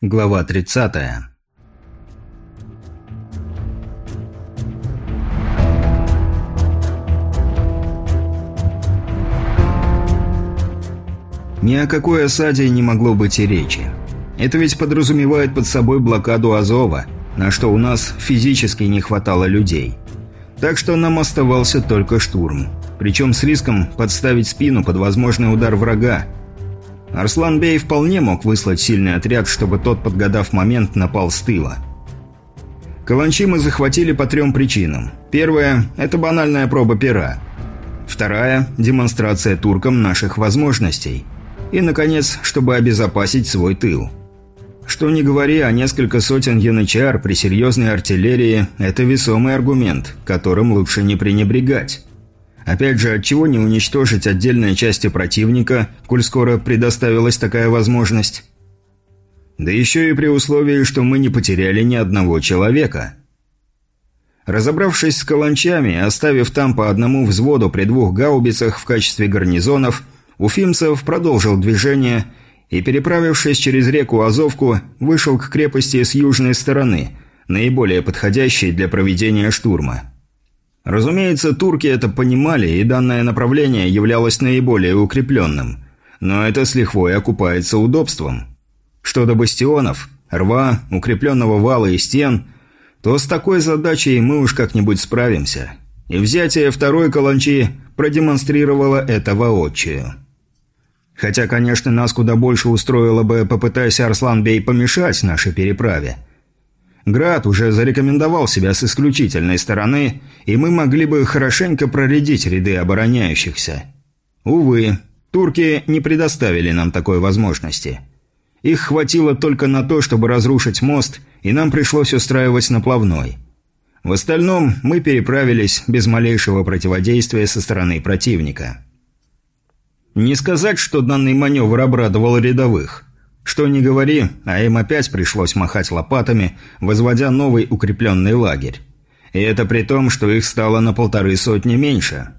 Глава 30. Ни о какой осаде не могло быть и речи. Это ведь подразумевает под собой блокаду Азова, на что у нас физически не хватало людей. Так что нам оставался только штурм. Причем с риском подставить спину под возможный удар врага, Арслан Бей вполне мог выслать сильный отряд, чтобы тот, подгадав момент, напал с тыла. Каланчи мы захватили по трем причинам. Первая – это банальная проба пера. Вторая – демонстрация туркам наших возможностей. И, наконец, чтобы обезопасить свой тыл. Что ни говори, а несколько сотен янычар при серьезной артиллерии – это весомый аргумент, которым лучше не пренебрегать. Опять же, отчего не уничтожить отдельные части противника, коль скоро предоставилась такая возможность? Да еще и при условии, что мы не потеряли ни одного человека. Разобравшись с каланчами, оставив там по одному взводу при двух гаубицах в качестве гарнизонов, Уфимцев продолжил движение и, переправившись через реку Азовку, вышел к крепости с южной стороны, наиболее подходящей для проведения штурма. Разумеется, турки это понимали, и данное направление являлось наиболее укрепленным. Но это с лихвой окупается удобством. Что до бастионов, рва, укрепленного вала и стен, то с такой задачей мы уж как-нибудь справимся. И взятие второй каланчи продемонстрировало это воочию. Хотя, конечно, нас куда больше устроило бы, попытаясь Арслан Бей помешать нашей переправе – Град уже зарекомендовал себя с исключительной стороны, и мы могли бы хорошенько проредить ряды обороняющихся. Увы, турки не предоставили нам такой возможности. Их хватило только на то, чтобы разрушить мост, и нам пришлось устраивать наплавной. В остальном мы переправились без малейшего противодействия со стороны противника. Не сказать, что данный маневр обрадовал рядовых. Что ни говори, а им опять пришлось махать лопатами, возводя новый укрепленный лагерь. И это при том, что их стало на полторы сотни меньше.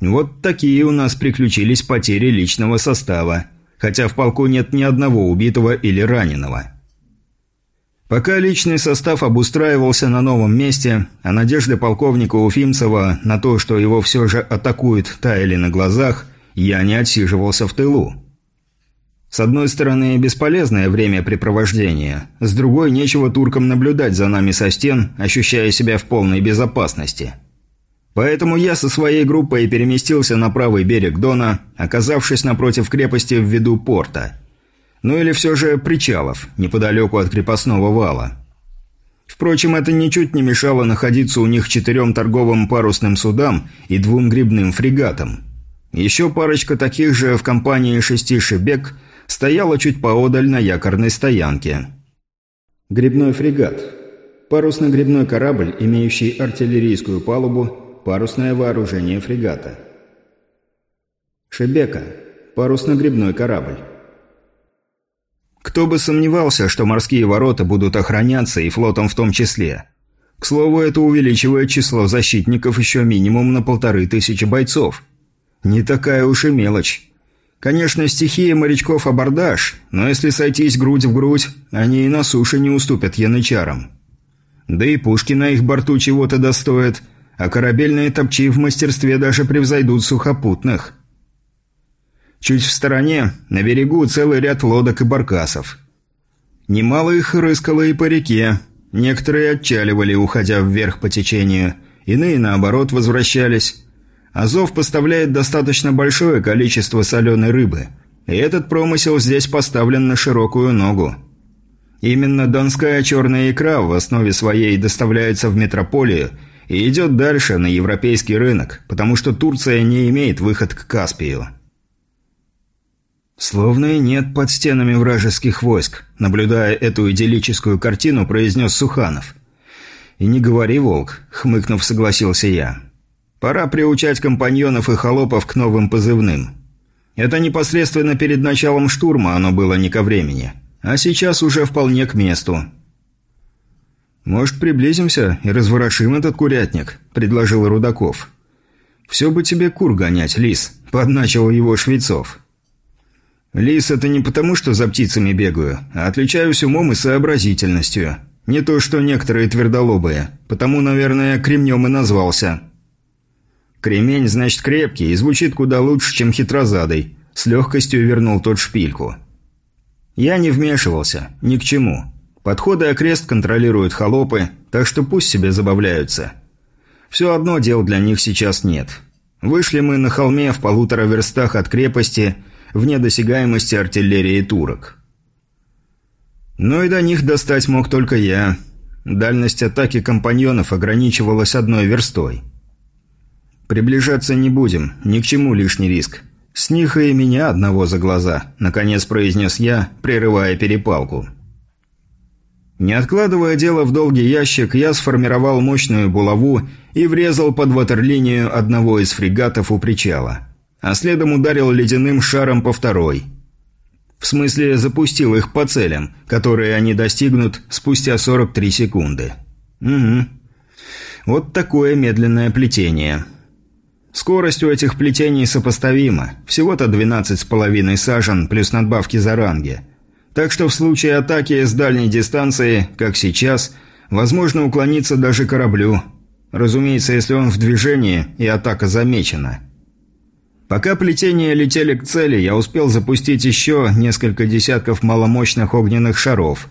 Вот такие у нас приключились потери личного состава, хотя в полку нет ни одного убитого или раненого. Пока личный состав обустраивался на новом месте, а надежды полковника Уфимцева на то, что его все же атакуют, таяли на глазах, я не отсиживался в тылу. С одной стороны, бесполезное времяпрепровождение, с другой, нечего туркам наблюдать за нами со стен, ощущая себя в полной безопасности. Поэтому я со своей группой переместился на правый берег Дона, оказавшись напротив крепости в виду порта. Ну или все же причалов, неподалеку от крепостного вала. Впрочем, это ничуть не мешало находиться у них четырем торговым парусным судам и двум грибным фрегатам. Еще парочка таких же в компании шести «Шебек» стояла чуть поодаль на якорной стоянке. Грибной фрегат. Парусно-грибной корабль, имеющий артиллерийскую палубу, парусное вооружение фрегата. Шебека. Парусно-грибной корабль. Кто бы сомневался, что морские ворота будут охраняться и флотом в том числе. К слову, это увеличивает число защитников еще минимум на полторы тысячи бойцов. Не такая уж и мелочь. Конечно, стихия морячков абордаж, но если сойтись грудь в грудь, они и на суше не уступят янычарам. Да и пушки на их борту чего-то достоят, а корабельные топчи в мастерстве даже превзойдут сухопутных. Чуть в стороне, на берегу, целый ряд лодок и баркасов. Немало их рыскало и по реке, некоторые отчаливали, уходя вверх по течению, иные, наоборот, возвращались, Азов поставляет достаточно большое количество соленой рыбы, и этот промысел здесь поставлен на широкую ногу. Именно донская черная икра в основе своей доставляется в метрополию и идет дальше на европейский рынок, потому что Турция не имеет выход к Каспию. «Словно и нет под стенами вражеских войск», наблюдая эту идиллическую картину, произнес Суханов. «И не говори, волк», — хмыкнув, согласился я. Пора приучать компаньонов и холопов к новым позывным. Это непосредственно перед началом штурма оно было не ко времени. А сейчас уже вполне к месту. «Может, приблизимся и разворошим этот курятник?» – предложил Рудаков. «Все бы тебе кур гонять, лис», – подначил его Швецов. Лис это не потому, что за птицами бегаю, а отличаюсь умом и сообразительностью. Не то, что некоторые твердолобые. Потому, наверное, кремнем и назвался. Кремень, значит, крепкий и звучит куда лучше, чем хитрозадый. С легкостью вернул тот шпильку. Я не вмешивался. Ни к чему. Подходы окрест контролируют холопы, так что пусть себе забавляются. Все одно дел для них сейчас нет. Вышли мы на холме в полутора верстах от крепости, вне досягаемости артиллерии турок. Но и до них достать мог только я. Дальность атаки компаньонов ограничивалась одной верстой. «Приближаться не будем, ни к чему лишний риск. С них и меня одного за глаза», – наконец произнес я, прерывая перепалку. Не откладывая дело в долгий ящик, я сформировал мощную булаву и врезал под ватерлинию одного из фрегатов у причала. А следом ударил ледяным шаром по второй – в смысле, запустил их по целям, которые они достигнут спустя 43 секунды. Угу. Вот такое медленное плетение. Скорость у этих плетений сопоставима. Всего-то 12,5 сажен плюс надбавки за ранги. Так что в случае атаки с дальней дистанции, как сейчас, возможно уклониться даже кораблю. Разумеется, если он в движении и атака замечена. Пока плетения летели к цели, я успел запустить еще несколько десятков маломощных огненных шаров.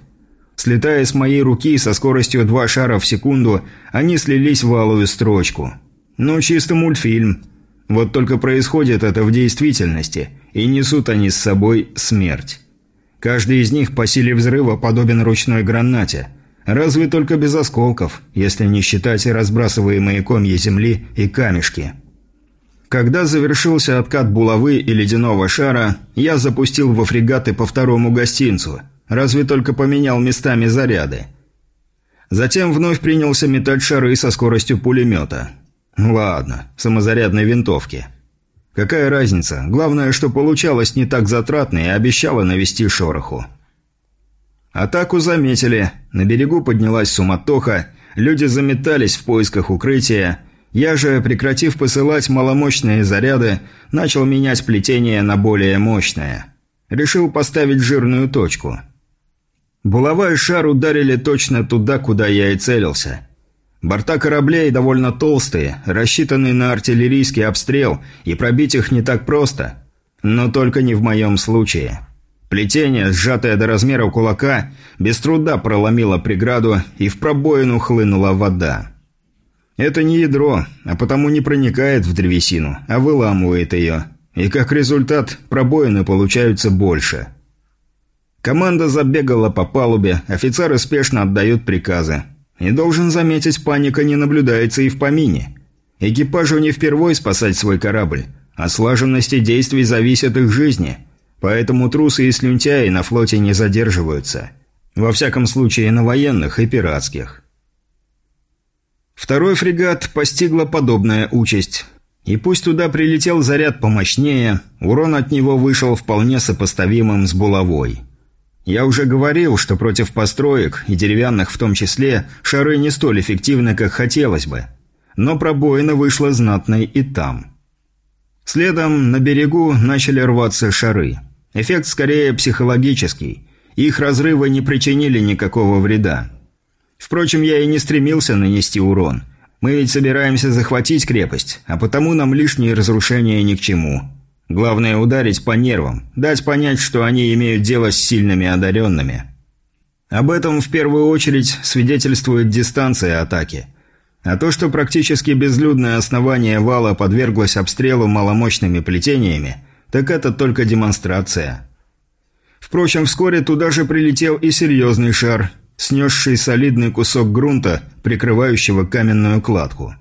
Слетая с моей руки со скоростью два шара в секунду, они слились в алую строчку. Ну, чисто мультфильм. Вот только происходит это в действительности, и несут они с собой смерть. Каждый из них по силе взрыва подобен ручной гранате. Разве только без осколков, если не считать разбрасываемые комья земли и камешки. Когда завершился откат булавы и ледяного шара, я запустил во фрегаты по второму гостинцу, разве только поменял местами заряды. Затем вновь принялся метать шары со скоростью пулемета. Ладно, самозарядной винтовки. Какая разница? Главное, что получалось не так затратно и обещало навести шороху. Атаку заметили. На берегу поднялась суматоха, люди заметались в поисках укрытия, я же, прекратив посылать маломощные заряды, начал менять плетение на более мощное. Решил поставить жирную точку. Булава и шар ударили точно туда, куда я и целился. Борта кораблей довольно толстые, рассчитаны на артиллерийский обстрел, и пробить их не так просто. Но только не в моем случае. Плетение, сжатое до размера кулака, без труда проломило преграду, и в пробоину хлынула вода. Это не ядро, а потому не проникает в древесину, а выламывает ее. И как результат, пробоины получаются больше. Команда забегала по палубе, офицеры спешно отдают приказы. И должен заметить, паника не наблюдается и в помине. Экипажу не впервой спасать свой корабль, а слаженности действий зависят их жизни. Поэтому трусы и слюнтяи на флоте не задерживаются. Во всяком случае, на военных и пиратских. Второй фрегат постигла подобная участь. И пусть туда прилетел заряд помощнее, урон от него вышел вполне сопоставимым с булавой. Я уже говорил, что против построек, и деревянных в том числе, шары не столь эффективны, как хотелось бы. Но пробоина вышла знатной и там. Следом на берегу начали рваться шары. Эффект скорее психологический. Их разрывы не причинили никакого вреда. Впрочем, я и не стремился нанести урон. Мы ведь собираемся захватить крепость, а потому нам лишние разрушения ни к чему. Главное ударить по нервам, дать понять, что они имеют дело с сильными одаренными. Об этом в первую очередь свидетельствует дистанция атаки. А то, что практически безлюдное основание вала подверглось обстрелу маломощными плетениями, так это только демонстрация. Впрочем, вскоре туда же прилетел и серьезный шар – снесший солидный кусок грунта, прикрывающего каменную кладку.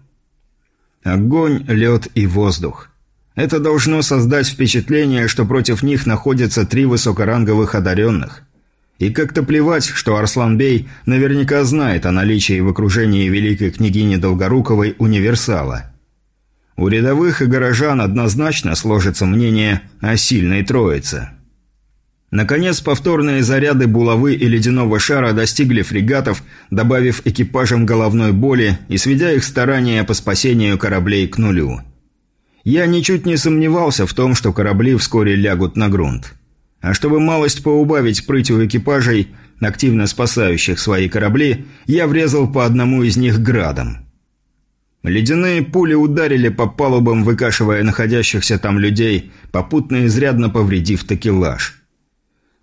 Огонь, лед и воздух. Это должно создать впечатление, что против них находятся три высокоранговых одаренных. И как-то плевать, что Арсланбей наверняка знает о наличии в окружении великой княгини Долгоруковой универсала. У рядовых и горожан однозначно сложится мнение о сильной троице. Наконец, повторные заряды булавы и ледяного шара достигли фрегатов, добавив экипажам головной боли и сведя их старания по спасению кораблей к нулю. Я ничуть не сомневался в том, что корабли вскоре лягут на грунт. А чтобы малость поубавить прыть у экипажей, активно спасающих свои корабли, я врезал по одному из них градом. Ледяные пули ударили по палубам, выкашивая находящихся там людей, попутно изрядно повредив такелаж.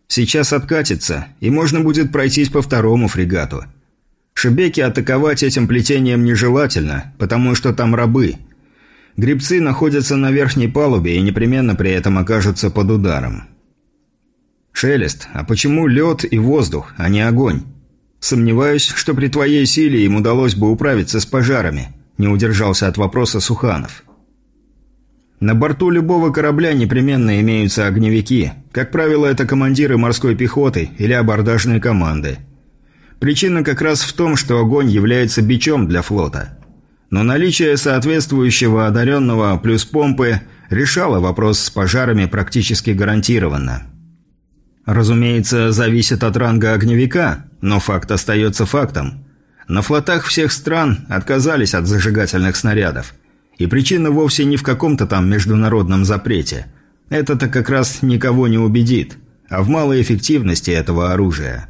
Сейчас откатится, и можно будет пройтись по второму фрегату. Шебеки атаковать этим плетением нежелательно, потому что там рабы. Грибцы находятся на верхней палубе и непременно при этом окажутся под ударом. «Шелест, а почему лед и воздух, а не огонь? Сомневаюсь, что при твоей силе им удалось бы управиться с пожарами», – не удержался от вопроса Суханов. На борту любого корабля непременно имеются огневики. Как правило, это командиры морской пехоты или абордажные команды. Причина как раз в том, что огонь является бичом для флота. Но наличие соответствующего одаренного плюс помпы решало вопрос с пожарами практически гарантированно. Разумеется, зависит от ранга огневика, но факт остается фактом. На флотах всех стран отказались от зажигательных снарядов – и причина вовсе не в каком-то там международном запрете. Это-то как раз никого не убедит, а в малой эффективности этого оружия.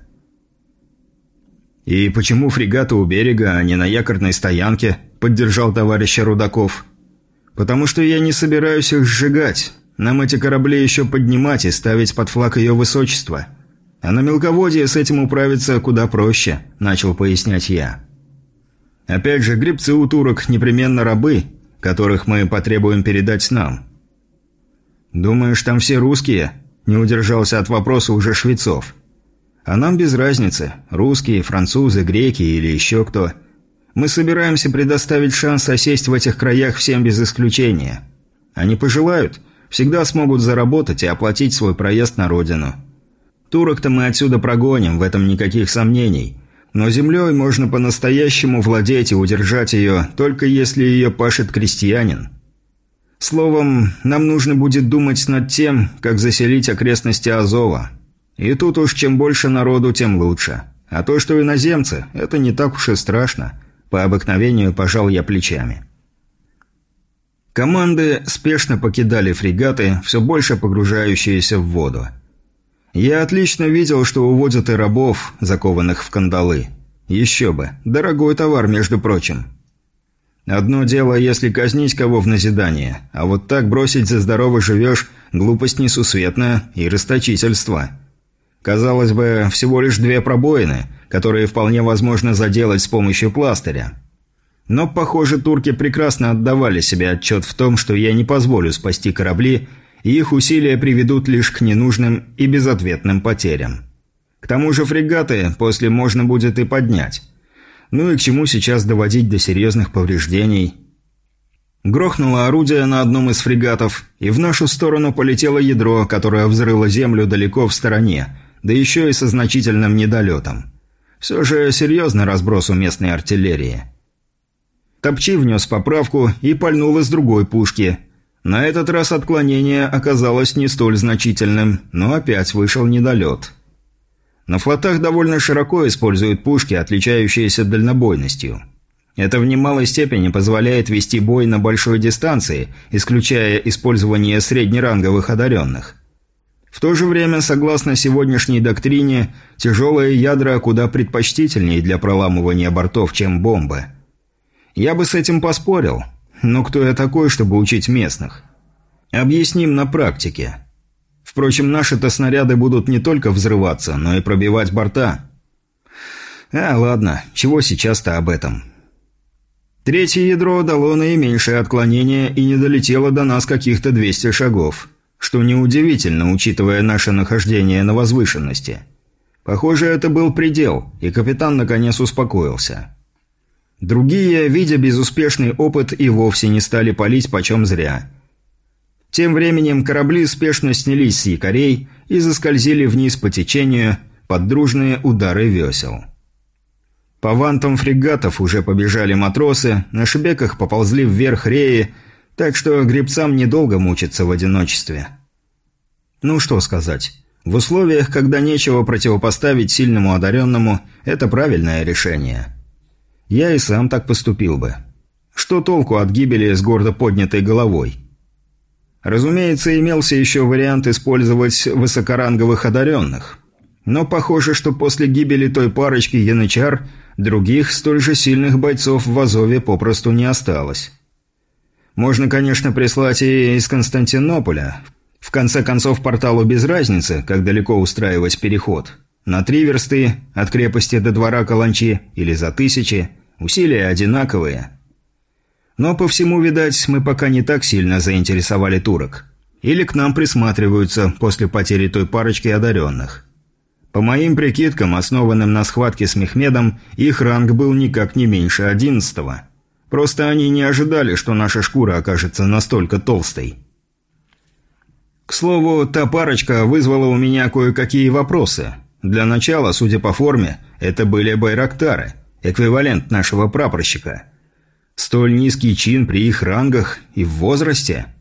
«И почему фрегаты у берега, а не на якорной стоянке?» – поддержал товарища Рудаков. «Потому что я не собираюсь их сжигать. Нам эти корабли еще поднимать и ставить под флаг ее высочества. А на мелководье с этим управиться куда проще», – начал пояснять я. «Опять же, грибцы у турок непременно рабы, которых мы потребуем передать нам. «Думаешь, там все русские?» – не удержался от вопроса уже Швецов. «А нам без разницы, русские, французы, греки или еще кто. Мы собираемся предоставить шанс осесть в этих краях всем без исключения. Они пожелают, всегда смогут заработать и оплатить свой проезд на родину. Турок-то мы отсюда прогоним, в этом никаких сомнений. Но землей можно по-настоящему владеть и удержать ее, только если ее пашет крестьянин. Словом, нам нужно будет думать над тем, как заселить окрестности Азова. И тут уж чем больше народу, тем лучше. А то, что иноземцы, это не так уж и страшно. По обыкновению пожал я плечами. Команды спешно покидали фрегаты, все больше погружающиеся в воду. Я отлично видел, что уводят и рабов, закованных в кандалы. Еще бы. Дорогой товар, между прочим. Одно дело, если казнить кого в назидание, а вот так бросить за здорово живешь – глупость несусветная и расточительство. Казалось бы, всего лишь две пробоины, которые вполне возможно заделать с помощью пластыря. Но, похоже, турки прекрасно отдавали себе отчет в том, что я не позволю спасти корабли – и их усилия приведут лишь к ненужным и безответным потерям. К тому же фрегаты после можно будет и поднять. Ну и к чему сейчас доводить до серьезных повреждений? Грохнуло орудие на одном из фрегатов, и в нашу сторону полетело ядро, которое взрыло землю далеко в стороне, да еще и со значительным недолетом. Все же серьезный разброс у местной артиллерии. Топчи внес поправку и пальнул из другой пушки – на этот раз отклонение оказалось не столь значительным, но опять вышел недолет. На флотах довольно широко используют пушки, отличающиеся дальнобойностью. Это в немалой степени позволяет вести бой на большой дистанции, исключая использование среднеранговых одаренных. В то же время, согласно сегодняшней доктрине, тяжелые ядра куда предпочтительнее для проламывания бортов, чем бомбы. Я бы с этим поспорил – но кто я такой, чтобы учить местных? Объясним на практике. Впрочем, наши-то снаряды будут не только взрываться, но и пробивать борта. А, ладно, чего сейчас-то об этом? Третье ядро дало наименьшее отклонение и не долетело до нас каких-то 200 шагов, что неудивительно, учитывая наше нахождение на возвышенности. Похоже, это был предел, и капитан наконец успокоился. Другие, видя безуспешный опыт, и вовсе не стали палить почем зря. Тем временем корабли спешно снялись с якорей и заскользили вниз по течению под дружные удары весел. По вантам фрегатов уже побежали матросы, на шебеках поползли вверх реи, так что гребцам недолго мучиться в одиночестве. Ну что сказать. В условиях, когда нечего противопоставить сильному одаренному, это правильное решение. Я и сам так поступил бы. Что толку от гибели с гордо поднятой головой? Разумеется, имелся еще вариант использовать высокоранговых одаренных. Но похоже, что после гибели той парочки янычар других столь же сильных бойцов в Азове попросту не осталось. Можно, конечно, прислать и из Константинополя. В конце концов, порталу без разницы, как далеко устраивать переход. На три версты, от крепости до двора Каланчи, или за тысячи, усилия одинаковые. Но по всему, видать, мы пока не так сильно заинтересовали турок. Или к нам присматриваются после потери той парочки одаренных. По моим прикидкам, основанным на схватке с Мехмедом, их ранг был никак не меньше одиннадцатого. Просто они не ожидали, что наша шкура окажется настолько толстой. К слову, та парочка вызвала у меня кое-какие вопросы. Для начала, судя по форме, это были байрактары, эквивалент нашего прапорщика. Столь низкий чин при их рангах и в возрасте –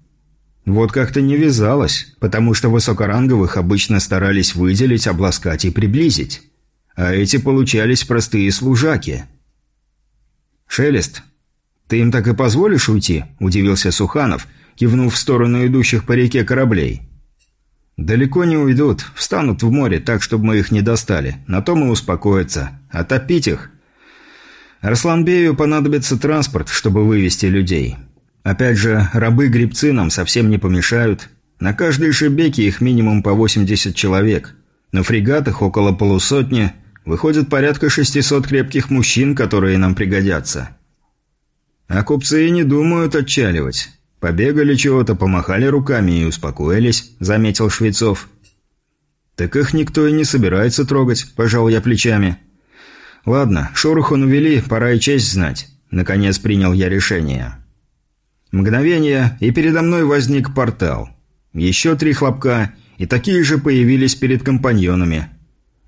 вот как-то не вязалось, потому что высокоранговых обычно старались выделить, обласкать и приблизить. А эти получались простые служаки. «Шелест, ты им так и позволишь уйти?» – удивился Суханов, кивнув в сторону идущих по реке кораблей. «Далеко не уйдут, встанут в море так, чтобы мы их не достали. На то мы успокоятся. А их...» Арсланбею понадобится транспорт, чтобы вывести людей. Опять же, рабы-гребцы нам совсем не помешают. На каждой шибеке их минимум по 80 человек. На фрегатах около полусотни. Выходит порядка 600 крепких мужчин, которые нам пригодятся. А купцы и не думают отчаливать. Побегали чего-то, помахали руками и успокоились, заметил Швецов. Так их никто и не собирается трогать, пожал я плечами. Ладно, шороху навели, пора и честь знать. Наконец принял я решение. Мгновение, и передо мной возник портал. Еще три хлопка, и такие же появились перед компаньонами.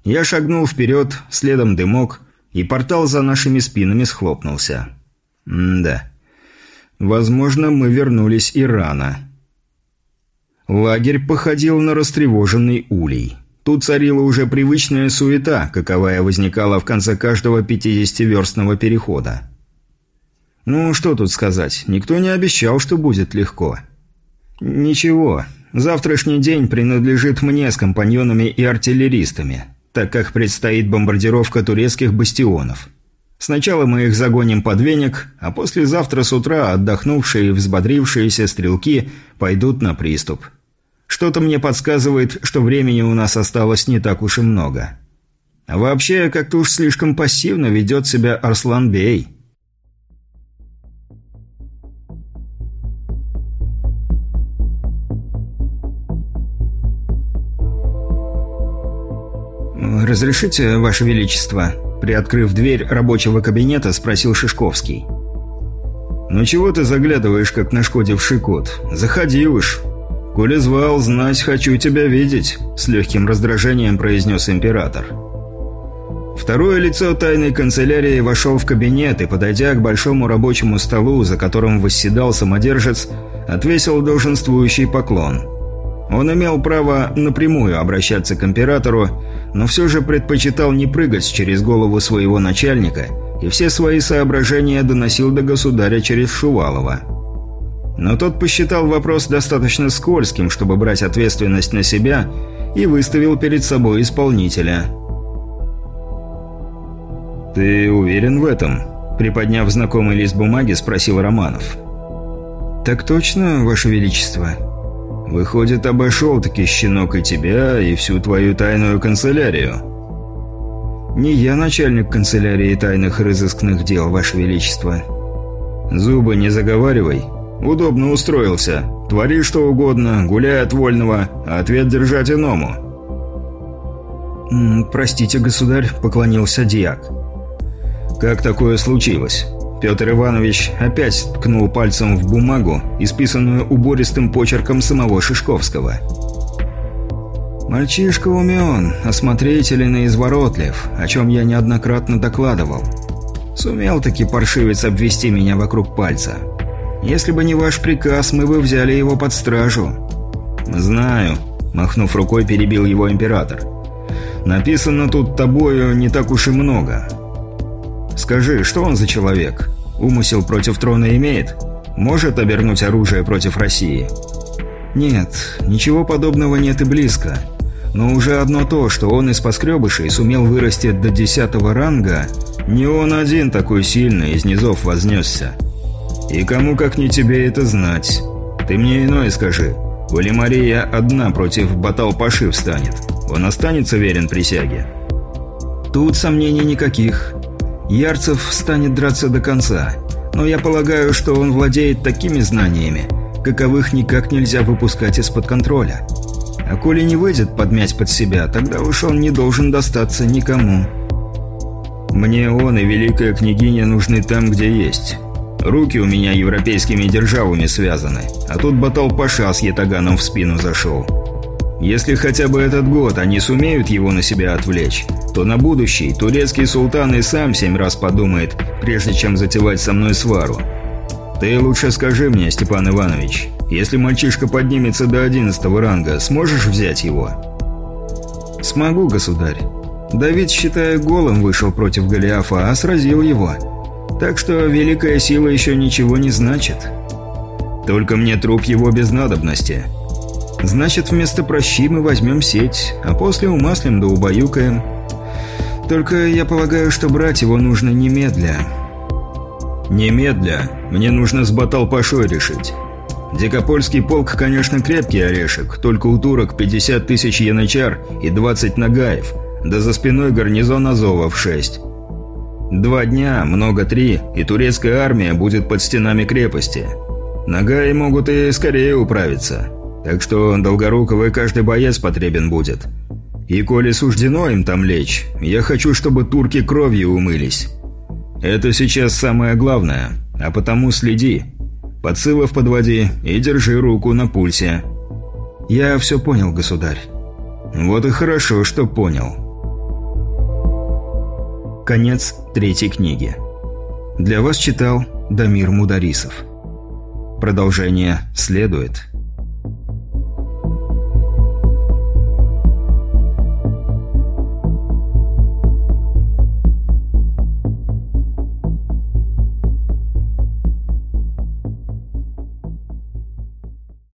Я шагнул вперед, следом дымок, и портал за нашими спинами схлопнулся. М-да. Возможно, мы вернулись и рано. Лагерь походил на растревоженный улей. Тут царила уже привычная суета, каковая возникала в конце каждого 50-верстного перехода. Ну, что тут сказать, никто не обещал, что будет легко. Ничего, завтрашний день принадлежит мне с компаньонами и артиллеристами, так как предстоит бомбардировка турецких бастионов. Сначала мы их загоним под веник, а послезавтра с утра отдохнувшие и взбодрившиеся стрелки пойдут на приступ. Что-то мне подсказывает, что времени у нас осталось не так уж и много. А вообще, как-то уж слишком пассивно ведет себя Арслан Бей. «Разрешите, Ваше Величество?» Приоткрыв дверь рабочего кабинета, спросил Шишковский. «Ну чего ты заглядываешь, как нашкодивший кот? Заходи уж. Коли звал, знать хочу тебя видеть», — с легким раздражением произнес император. Второе лицо тайной канцелярии вошел в кабинет и, подойдя к большому рабочему столу, за которым восседал самодержец, отвесил долженствующий поклон. Он имел право напрямую обращаться к императору, но все же предпочитал не прыгать через голову своего начальника и все свои соображения доносил до государя через Шувалова. Но тот посчитал вопрос достаточно скользким, чтобы брать ответственность на себя, и выставил перед собой исполнителя. «Ты уверен в этом?» – приподняв знакомый лист бумаги, спросил Романов. «Так точно, Ваше Величество?» Выходит, обошел-таки щенок и тебя, и всю твою тайную канцелярию. Не я начальник канцелярии тайных разыскных дел, Ваше Величество. Зубы не заговаривай. Удобно устроился. Твори что угодно, гуляй от вольного, а ответ держать иному. «Простите, государь», — поклонился Диак. «Как такое случилось?» Петр Иванович опять ткнул пальцем в бумагу, исписанную убористым почерком самого Шишковского. «Мальчишка умен, осмотрителен и изворотлив, о чем я неоднократно докладывал. Сумел таки паршивец обвести меня вокруг пальца. Если бы не ваш приказ, мы бы взяли его под стражу». «Знаю», – махнув рукой, перебил его император. «Написано тут тобою не так уж и много». «Скажи, что он за человек? Умысел против трона имеет? Может обернуть оружие против России?» Нет, ничего подобного нет и близко. Но уже одно то, что он из поскребышей сумел вырасти до десятого ранга, не он один такой сильный из низов вознесся. И кому как не тебе это знать. Ты мне иное скажи. Коли Мария одна против Батал-Паши встанет, он останется верен присяге? Тут сомнений никаких. Ярцев станет драться до конца. Но я полагаю, что он владеет такими знаниями, каковых никак нельзя выпускать из-под контроля. А коли не выйдет подмять под себя, тогда уж он не должен достаться никому. Мне он и Великая Княгиня нужны там, где есть. Руки у меня европейскими державами связаны, а тут Батал-Паша с Ятаганом в спину зашел. Если хотя бы этот год они сумеют его на себя отвлечь, то на будущий турецкий султан и сам семь раз подумает, прежде чем затевать со мной свару. Ты лучше скажи мне, Степан Иванович, если мальчишка поднимется до одиннадцатого ранга, сможешь взять его? Смогу, государь. Давид, считая голым, вышел против Голиафа, а сразил его. Так что великая сила еще ничего не значит. Только мне труп его без надобности. Значит, вместо прощи мы возьмем сеть, а после умаслим да убаюкаем. Только я полагаю, что брать его нужно немедля. Немедля. Мне нужно с Батал-Пашой решить. Дикопольский полк, конечно, крепкий орешек, только у турок 50 тысяч янычар и 20 нагаев, да за спиной гарнизон Азова в 6. Два дня, много три, и турецкая армия будет под стенами крепости. Нагаи могут и скорее управиться. Так что Долгоруковой каждый боец потребен будет. И коли суждено им там лечь, я хочу, чтобы турки кровью умылись. Это сейчас самое главное, а потому следи. Подсылов подводи и держи руку на пульсе. Я все понял, государь. Вот и хорошо, что понял. Конец третьей книги. Для вас читал Дамир Мударисов. Продолжение следует.